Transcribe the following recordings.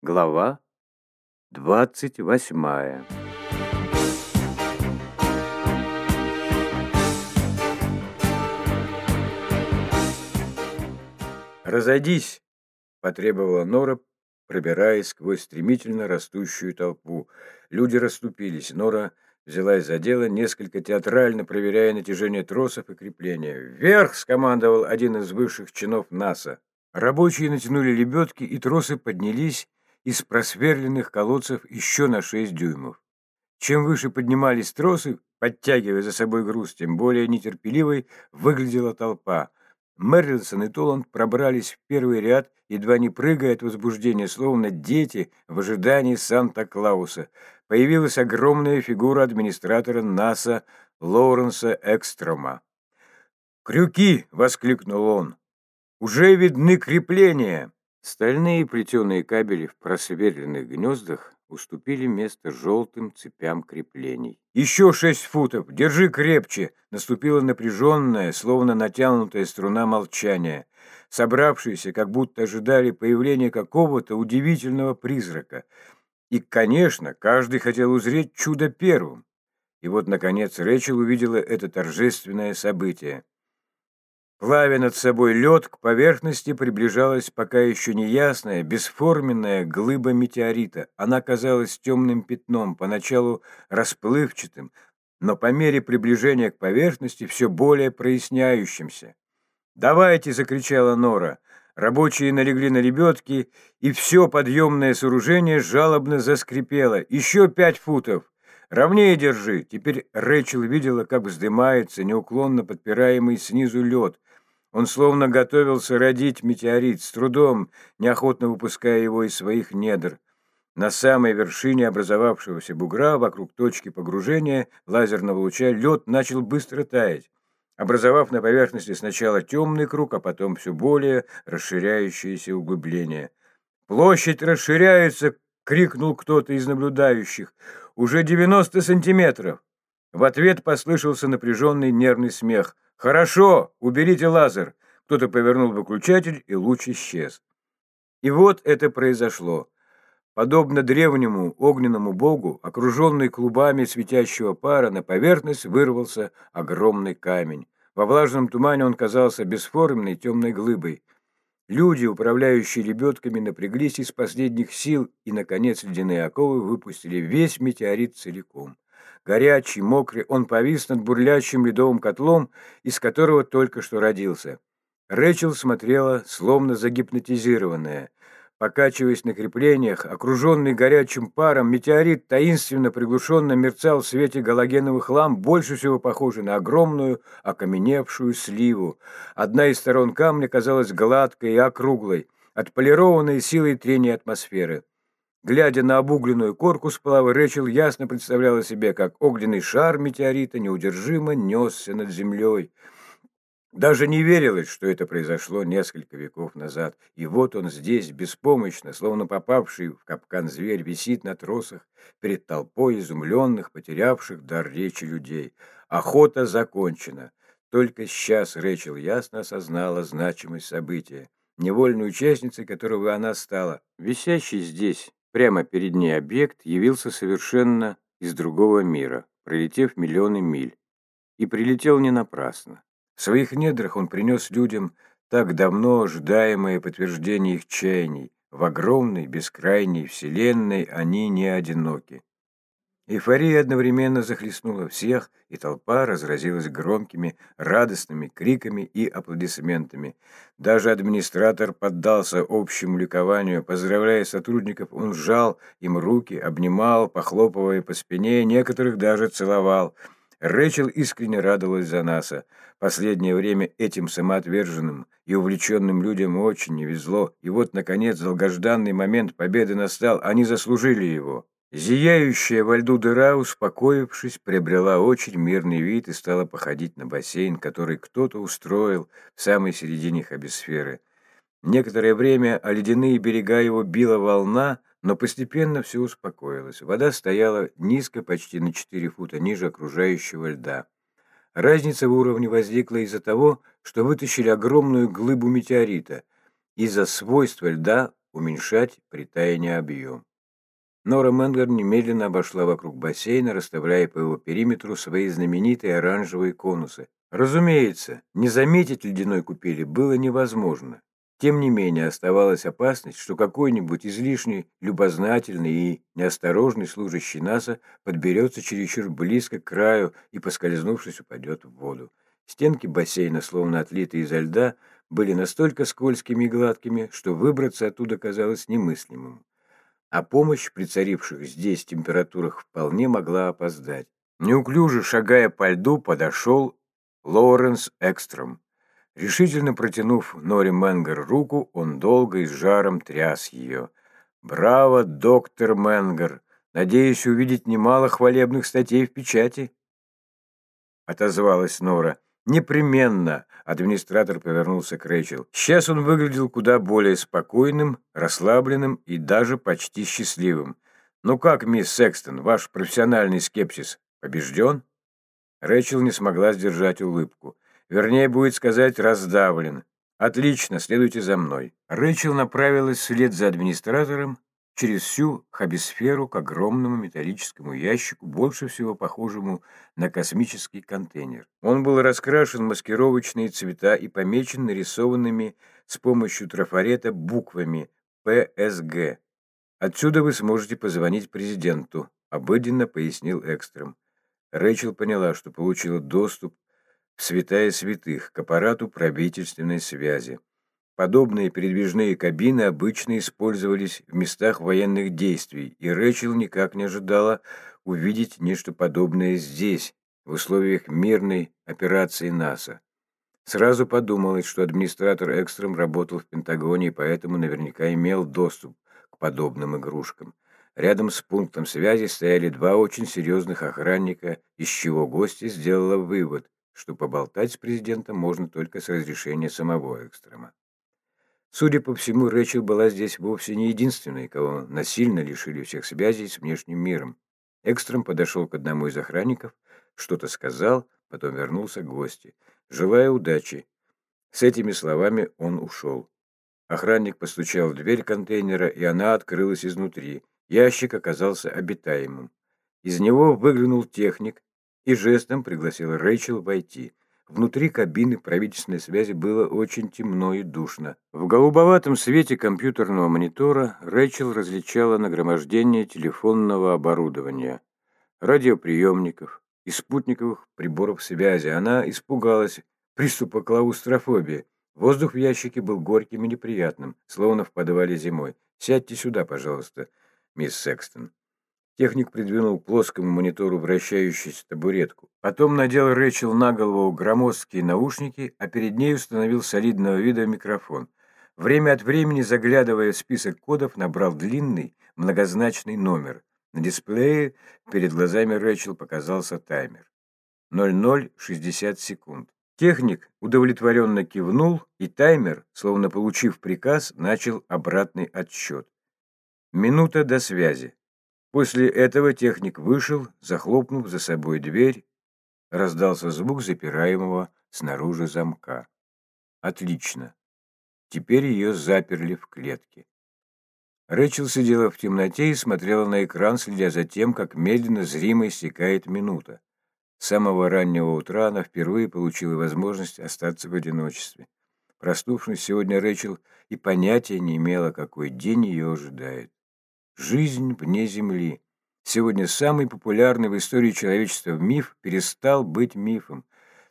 Глава двадцать восьмая «Разойдись!» — потребовала Нора, пробираясь сквозь стремительно растущую толпу. Люди расступились. Нора взялась за дело, несколько театрально проверяя натяжение тросов и крепления. «Вверх!» — скомандовал один из высших чинов НАСА. Рабочие натянули лебедки, и тросы поднялись из просверленных колодцев еще на шесть дюймов. Чем выше поднимались тросы, подтягивая за собой груз, тем более нетерпеливой выглядела толпа. Мерлинсон и Толланд пробрались в первый ряд, едва не прыгая от возбуждения, словно дети в ожидании Санта-Клауса. Появилась огромная фигура администратора НАСА Лоуренса Экстрома. «Крюки!» — воскликнул он. «Уже видны крепления!» Стальные плетеные кабели в просверленных гнездах уступили место желтым цепям креплений. «Еще шесть футов! Держи крепче!» Наступила напряженная, словно натянутая струна молчания. Собравшиеся как будто ожидали появления какого-то удивительного призрака. И, конечно, каждый хотел узреть чудо первым. И вот, наконец, Рэчел увидела это торжественное событие. Плавя над собой лед, к поверхности приближалась пока еще неясная, бесформенная глыба метеорита. Она казалась темным пятном, поначалу расплывчатым, но по мере приближения к поверхности все более проясняющимся. «Давайте!» — закричала Нора. Рабочие налегли на лебедки, и все подъемное сооружение жалобно заскрипело. «Еще пять футов!» «Ровнее держи!» Теперь Рэчел видела, как вздымается неуклонно подпираемый снизу лед, он словно готовился родить метеорит, с трудом, неохотно выпуская его из своих недр. На самой вершине образовавшегося бугра, вокруг точки погружения лазерного луча, лед начал быстро таять, образовав на поверхности сначала темный круг, а потом все более расширяющееся углубление. «Площадь расширяется!» — крикнул кто-то из наблюдающих. «Уже девяносто сантиметров!» В ответ послышался напряженный нервный смех — «Хорошо, уберите лазер!» Кто-то повернул выключатель, и луч исчез. И вот это произошло. Подобно древнему огненному богу, окруженный клубами светящего пара, на поверхность вырвался огромный камень. Во влажном тумане он казался бесформенной темной глыбой. Люди, управляющие лебедками, напряглись из последних сил, и, наконец, ледяные оковы выпустили весь метеорит целиком. Горячий, мокрый, он повис над бурлящим ледовым котлом, из которого только что родился. Рэчел смотрела, словно загипнотизированная. Покачиваясь на креплениях, окруженный горячим паром, метеорит таинственно приглушенно мерцал в свете галогеновых ламп, больше всего похожий на огромную окаменевшую сливу. Одна из сторон камня казалась гладкой и округлой, отполированной силой трения атмосферы. Глядя на обугленную корку сплава, Рэчел ясно представляла себе, как огненный шар метеорита неудержимо несся над землей. Даже не верилось, что это произошло несколько веков назад. И вот он здесь, беспомощно, словно попавший в капкан зверь, висит на тросах перед толпой изумленных, потерявших дар речи людей. Охота закончена. Только сейчас Рэчел ясно осознала значимость события, невольной участницей которого она стала, висящей здесь, Прямо перед ней объект явился совершенно из другого мира, пролетев миллионы миль. И прилетел не напрасно. В своих недрах он принес людям так давно ожидаемое подтверждение их чаяний. В огромной, бескрайней вселенной они не одиноки. Эйфория одновременно захлестнула всех, и толпа разразилась громкими, радостными криками и аплодисментами. Даже администратор поддался общему ликованию. Поздравляя сотрудников, он сжал им руки, обнимал, похлопывая по спине, некоторых даже целовал. Рэчел искренне радовалась за НАСА. Последнее время этим самоотверженным и увлеченным людям очень не везло, и вот, наконец, долгожданный момент победы настал, они заслужили его. Зияющая во льду дыра, успокоившись, приобрела очень мирный вид и стала походить на бассейн, который кто-то устроил в самой середине хабисферы. Некоторое время о ледяные берега его била волна, но постепенно все успокоилось. Вода стояла низко, почти на 4 фута ниже окружающего льда. Разница в уровне возникла из-за того, что вытащили огромную глыбу метеорита. Из-за свойства льда уменьшать притаяние объем. Нора Менгер немедленно обошла вокруг бассейна, расставляя по его периметру свои знаменитые оранжевые конусы. Разумеется, не заметить ледяной купели было невозможно. Тем не менее, оставалась опасность, что какой-нибудь излишне любознательный и неосторожный служащий НАСА подберется чересчур близко к краю и, поскользнувшись, упадет в воду. Стенки бассейна, словно отлитые изо льда, были настолько скользкими и гладкими, что выбраться оттуда казалось немыслимым а помощь при царивших здесь температурах вполне могла опоздать. Неуклюже шагая по льду, подошел Лоуренс Экстром. Решительно протянув Нори Менгер руку, он долго и с жаром тряс ее. «Браво, доктор Менгер! Надеюсь увидеть немало хвалебных статей в печати!» Отозвалась Нора. «Непременно!» — администратор повернулся к Рэйчел. Сейчас он выглядел куда более спокойным, расслабленным и даже почти счастливым. «Ну как, мисс Секстон, ваш профессиональный скепсис побежден?» Рэйчел не смогла сдержать улыбку. Вернее, будет сказать, раздавлен. «Отлично, следуйте за мной». Рэйчел направилась вслед за администратором, через всю хабисферу к огромному металлическому ящику, больше всего похожему на космический контейнер. Он был раскрашен в маскировочные цвета и помечен нарисованными с помощью трафарета буквами «ПСГ». «Отсюда вы сможете позвонить президенту», — обыденно пояснил Экстрем. Рэйчел поняла, что получила доступ в святая святых к аппарату правительственной связи. Подобные передвижные кабины обычно использовались в местах военных действий, и Рэчел никак не ожидала увидеть нечто подобное здесь, в условиях мирной операции НАСА. Сразу подумалось, что администратор Экстрем работал в Пентагоне и поэтому наверняка имел доступ к подобным игрушкам. Рядом с пунктом связи стояли два очень серьезных охранника, из чего гостья сделала вывод, что поболтать с президентом можно только с разрешения самого Экстрема. Судя по всему, Рэчел была здесь вовсе не единственной, кого насильно лишили всех связей с внешним миром. Экстрем подошел к одному из охранников, что-то сказал, потом вернулся к гости. «Желаю удачи». С этими словами он ушел. Охранник постучал в дверь контейнера, и она открылась изнутри. Ящик оказался обитаемым. Из него выглянул техник и жестом пригласил Рэйчел войти. Внутри кабины правительственной связи было очень темно и душно. В голубоватом свете компьютерного монитора Рэчел различала нагромождение телефонного оборудования, радиоприемников и спутниковых приборов связи. Она испугалась приступа клаустрофобии. Воздух в ящике был горьким и неприятным, словно в подвале зимой. «Сядьте сюда, пожалуйста, мисс Секстон». Техник придвинул к плоскому монитору вращающуюся табуретку. Потом надел Рэчел на голову громоздкие наушники, а перед ней установил солидного вида микрофон. Время от времени, заглядывая в список кодов, набрал длинный, многозначный номер. На дисплее перед глазами Рэчел показался таймер. 0060 секунд. Техник удовлетворенно кивнул, и таймер, словно получив приказ, начал обратный отсчет. Минута до связи. После этого техник вышел, захлопнув за собой дверь, раздался звук запираемого снаружи замка. Отлично. Теперь ее заперли в клетке. Рэчел сидела в темноте и смотрела на экран, следя за тем, как медленно зримо истекает минута. С самого раннего утра она впервые получила возможность остаться в одиночестве. Проснувшись сегодня, Рэчел и понятия не имела, какой день ее ожидает. Жизнь вне Земли. Сегодня самый популярный в истории человечества миф перестал быть мифом.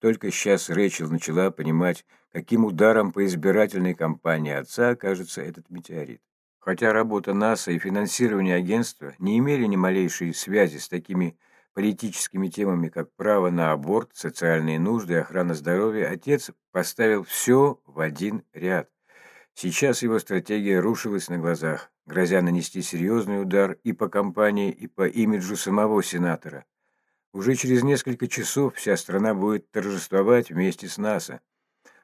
Только сейчас Рэчел начала понимать, каким ударом по избирательной кампании отца окажется этот метеорит. Хотя работа НАСА и финансирование агентства не имели ни малейшей связи с такими политическими темами, как право на аборт, социальные нужды охрана здоровья, отец поставил все в один ряд. Сейчас его стратегия рушилась на глазах грозя нанести серьезный удар и по компании, и по имиджу самого сенатора. Уже через несколько часов вся страна будет торжествовать вместе с НАСА.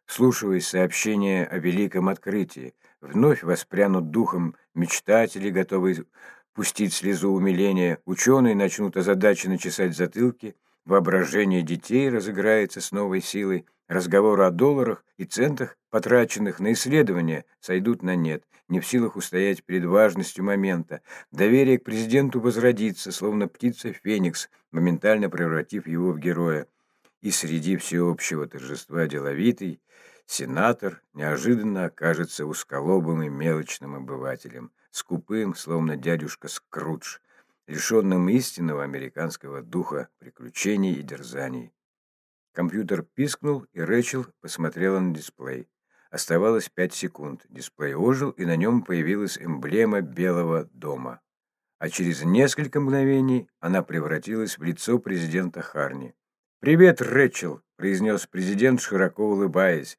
Слушаясь сообщения о великом открытии, вновь воспрянут духом мечтатели, готовые пустить слезу умиления, ученые начнут озадаченно чесать затылки, воображение детей разыграется с новой силой, Разговоры о долларах и центах, потраченных на исследования, сойдут на нет, не в силах устоять перед важностью момента. Доверие к президенту возродится, словно птица Феникс, моментально превратив его в героя. И среди всеобщего торжества деловитый сенатор неожиданно окажется усколобым и мелочным обывателем, скупым, словно дядюшка Скрудж, лишенным истинного американского духа приключений и дерзаний. Компьютер пискнул, и Рэчел посмотрела на дисплей. Оставалось пять секунд. Дисплей ожил, и на нем появилась эмблема Белого дома. А через несколько мгновений она превратилась в лицо президента Харни. «Привет, Рэчел!» — произнес президент, широко улыбаясь.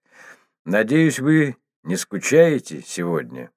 «Надеюсь, вы не скучаете сегодня?»